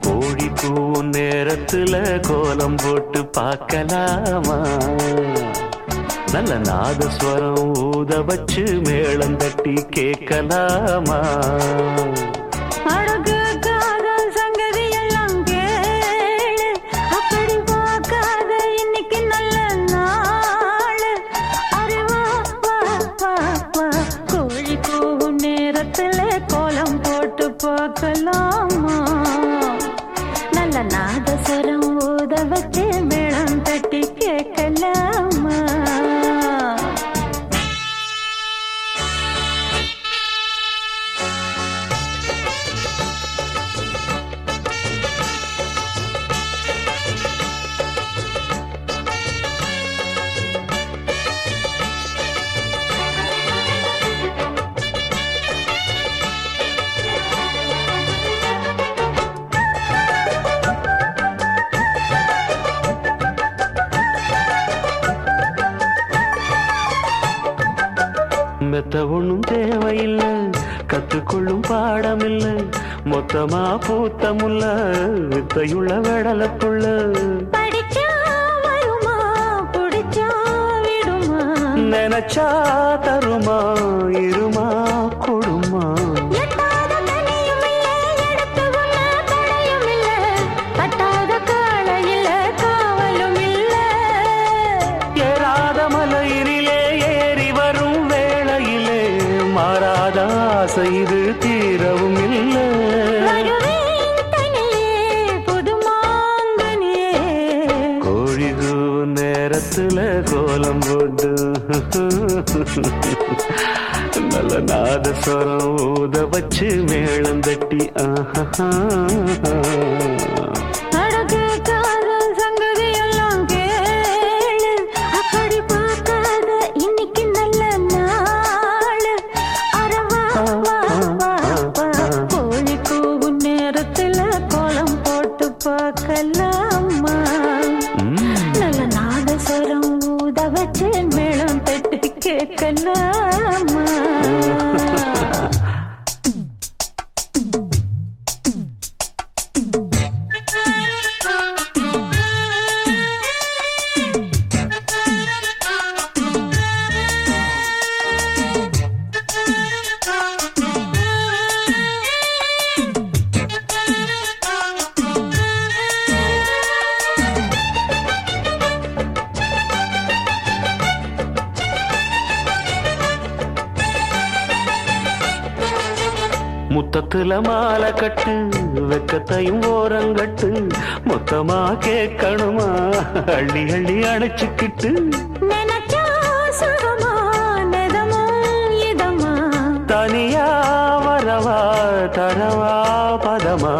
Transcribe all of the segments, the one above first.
கோழி பூ நேரத்துல கோலம் போட்டு பார்க்கலாமா? நல்ல நாதஸ்வரம் ஊத வச்சு மேளம் தட்டி கேட்கலாமா கோலம் போட்டு பார்க்கலாமா? நல்ல நாதஸ்வரம் ஊத வச்சு மெத்த ஒண்ணும் தேவையில்லை. கத்துக்கொள்ளும் பாடமில்லை. மொத்தமா பூத்தமுல்ல. வித்தையுள்ள வெடலப்புள்ள படிச்சா வருமா? புடிச்சா விடுமா? நினைச்சா தருமா? இருமா நேரத்துல கோலம் போட்டு. நல்ல நாதஸ்வரம் ஊத வச்சு மேளம் தட்டி ஆஹா. கேட்கலாமா முத்தத்துல மாலை கட்டு வெக்கத்தையும் ஓரங்கட்டு மொத்தமா கேட்கணுமா? அள்ளி அள்ளி அணைச்சுக்கிட்டு. தனியா வரவா தரவா பதமா?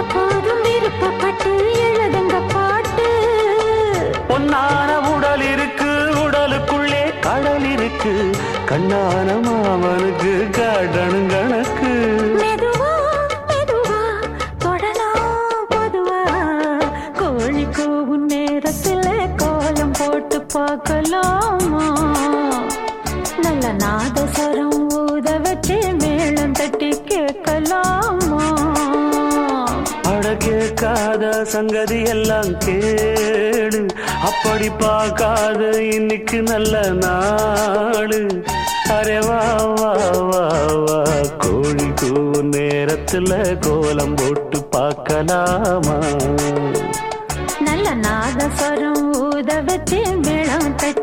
எப்போதும் விருப்பப்பட்டு எழுதுங்க பாட்டு. பொன்னான கோழி கூவும் நேரத்துல கோலம் போட்டு பார்க்கலாமா? நல்ல நாதஸ்வரம் ஊத வச்சு மேளம் தட்டி கேட்கலாமா? அட கேட்காத சங்கதி எல்லாம் கேடு அப்படி பார்க்காது இன்னைக்கு நல்ல நாடு அரே வா வா வா வா. கோழி கூ நேரத்துல கோலம் போட்டு பார்க்கலாமா? நல்ல நாதஸ்வரம் உதவத்தில் மேளம் வச்சு